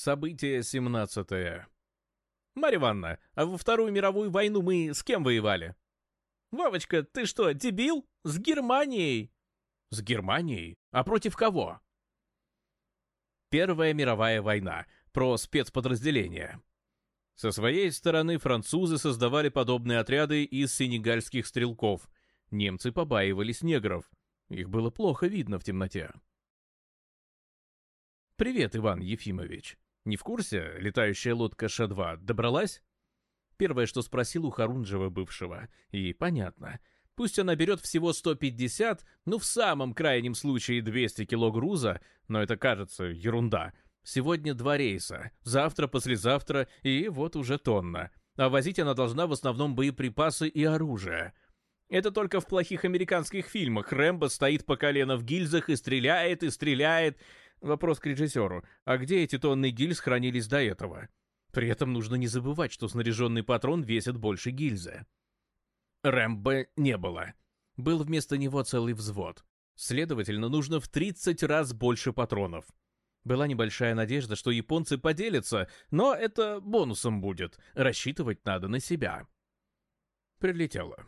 Событие 17. -е. Марья Ивановна, а во Вторую мировую войну мы с кем воевали? Вавочка, ты что, дебил? С Германией. С Германией? А против кого? Первая мировая война. Про спецподразделения. Со своей стороны французы создавали подобные отряды из сенегальских стрелков. Немцы побаивались негров. Их было плохо видно в темноте. «Привет, Иван Ефимович», не в курсе, летающая лодка Ша-2 добралась? Первое, что спросил у Харунжева бывшего. И понятно. Пусть она берет всего 150, ну в самом крайнем случае 200 кило груза, но это кажется ерунда. Сегодня два рейса, завтра, послезавтра и вот уже тонна. А возить она должна в основном боеприпасы и оружие. Это только в плохих американских фильмах. Рэмбо стоит по колено в гильзах и стреляет, и стреляет, Вопрос к режиссеру. А где эти тонны гильз хранились до этого? При этом нужно не забывать, что снаряженный патрон весит больше гильзы. Рэмбо не было. Был вместо него целый взвод. Следовательно, нужно в 30 раз больше патронов. Была небольшая надежда, что японцы поделятся, но это бонусом будет. Рассчитывать надо на себя. Прилетела.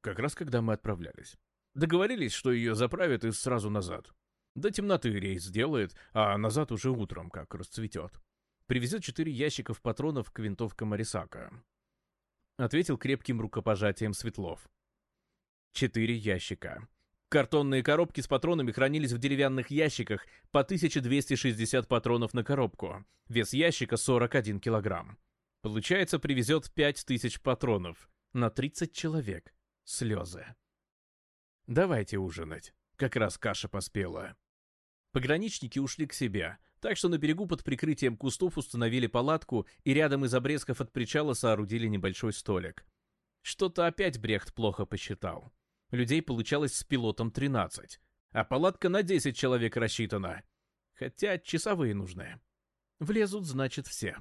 Как раз когда мы отправлялись. Договорились, что ее заправят и сразу назад. До темноты рейс сделает, а назад уже утром, как расцветет. Привезет четыре ящиков патронов к винтовкам Арисака. Ответил крепким рукопожатием Светлов. Четыре ящика. Картонные коробки с патронами хранились в деревянных ящиках по 1260 патронов на коробку. Вес ящика 41 килограмм. Получается, привезет 5000 патронов. На 30 человек. Слезы. Давайте ужинать. Как раз каша поспелая. Пограничники ушли к себе, так что на берегу под прикрытием кустов установили палатку и рядом из обрезков от причала соорудили небольшой столик. Что-то опять Брехт плохо посчитал. Людей получалось с пилотом 13, а палатка на 10 человек рассчитана. Хотя часовые нужны. Влезут, значит, все.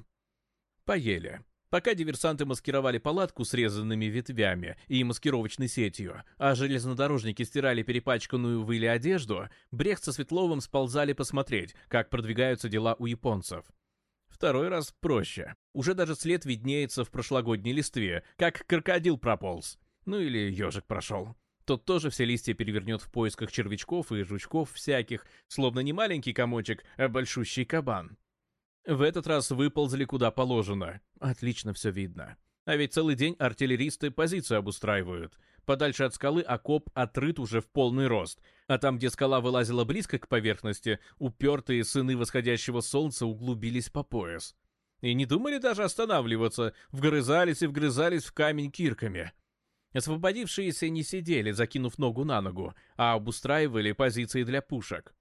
Поели. Пока диверсанты маскировали палатку срезанными ветвями и маскировочной сетью, а железнодорожники стирали перепачканную выли одежду, Брехт со Светловым сползали посмотреть, как продвигаются дела у японцев. Второй раз проще. Уже даже след виднеется в прошлогодней листве, как крокодил прополз. Ну или ежик прошел. Тот тоже все листья перевернет в поисках червячков и жучков всяких, словно не маленький комочек, а большущий кабан. В этот раз выползли куда положено. Отлично все видно. А ведь целый день артиллеристы позиции обустраивают. Подальше от скалы окоп отрыт уже в полный рост, а там, где скала вылазила близко к поверхности, упертые сыны восходящего солнца углубились по пояс. И не думали даже останавливаться, вгрызались и вгрызались в камень кирками. Освободившиеся не сидели, закинув ногу на ногу, а обустраивали позиции для пушек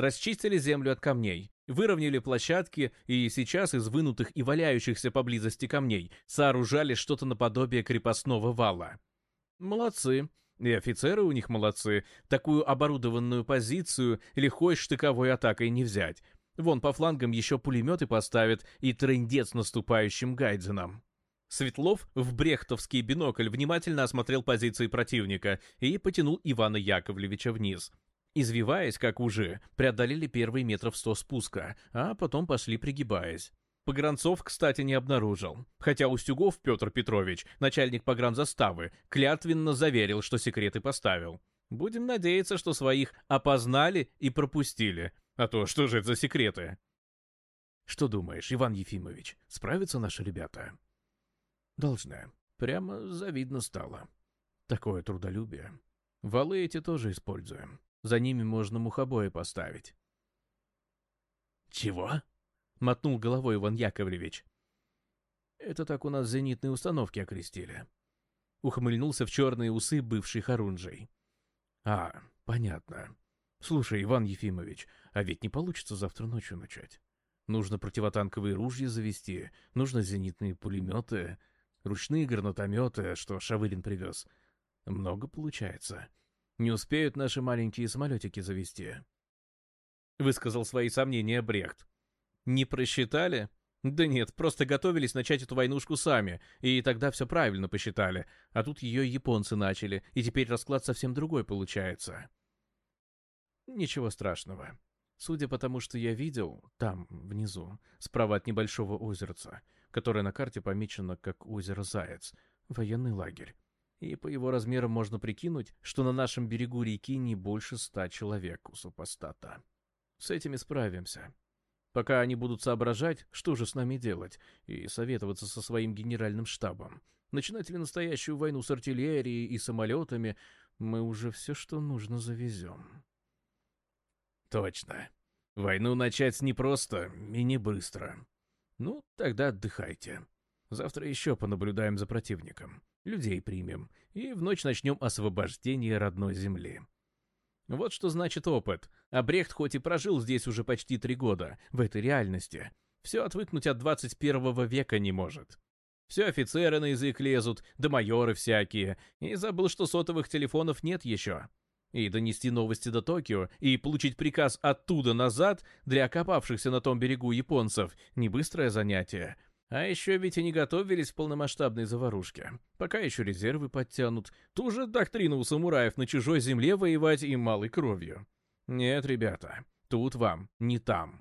расчистили землю от камней, выровняли площадки и сейчас из вынутых и валяющихся поблизости камней сооружали что-то наподобие крепостного вала. Молодцы. И офицеры у них молодцы. Такую оборудованную позицию лихой штыковой атакой не взять. Вон по флангам еще пулеметы поставят и трындец наступающим гайдзенам. Светлов в брехтовский бинокль внимательно осмотрел позиции противника и потянул Ивана Яковлевича вниз. Извиваясь, как уже, преодолели первые метров сто спуска, а потом пошли пригибаясь. Погранцов, кстати, не обнаружил. Хотя Устюгов Петр Петрович, начальник погранзаставы, клятвенно заверил, что секреты поставил. Будем надеяться, что своих опознали и пропустили. А то что же это за секреты? Что думаешь, Иван Ефимович, справятся наши ребята? Должны. Прямо завидно стало. Такое трудолюбие. Валы эти тоже используем. За ними можно мухобои поставить. «Чего?» — мотнул головой Иван Яковлевич. «Это так у нас зенитные установки окрестили». Ухмыльнулся в черные усы бывший Харунжий. «А, понятно. Слушай, Иван Ефимович, а ведь не получится завтра ночью начать. Нужно противотанковые ружья завести, нужно зенитные пулеметы, ручные гранатометы, что Шавылин привез. Много получается». Не успеют наши маленькие самолетики завести. Высказал свои сомнения Брехт. Не просчитали? Да нет, просто готовились начать эту войнушку сами, и тогда все правильно посчитали. А тут ее японцы начали, и теперь расклад совсем другой получается. Ничего страшного. Судя по тому, что я видел, там, внизу, справа от небольшого озерца, которое на карте помечено как озеро Заяц, военный лагерь и по его размерам можно прикинуть, что на нашем берегу реки не больше ста человек у супостата. С этими справимся. Пока они будут соображать, что же с нами делать, и советоваться со своим генеральным штабом. Начинать ли настоящую войну с артиллерией и самолетами, мы уже все, что нужно, завезем. Точно. Войну начать непросто и не быстро. Ну, тогда отдыхайте. Завтра еще понаблюдаем за противником людей примем и в ночь начнем освобождение родной земли. Вот что значит опыт. А Брехт хоть и прожил здесь уже почти три года, в этой реальности, все отвыкнуть от 21 века не может. Все офицеры на язык лезут, да майоры всякие, и забыл, что сотовых телефонов нет еще. И донести новости до Токио, и получить приказ оттуда назад для окопавшихся на том берегу японцев – не быстрое занятие – а еще ведь и не готовились к полномасштабной заварушке. Пока еще резервы подтянут. Ту же доктрину у самураев на чужой земле воевать и малой кровью. Нет, ребята, тут вам, не там.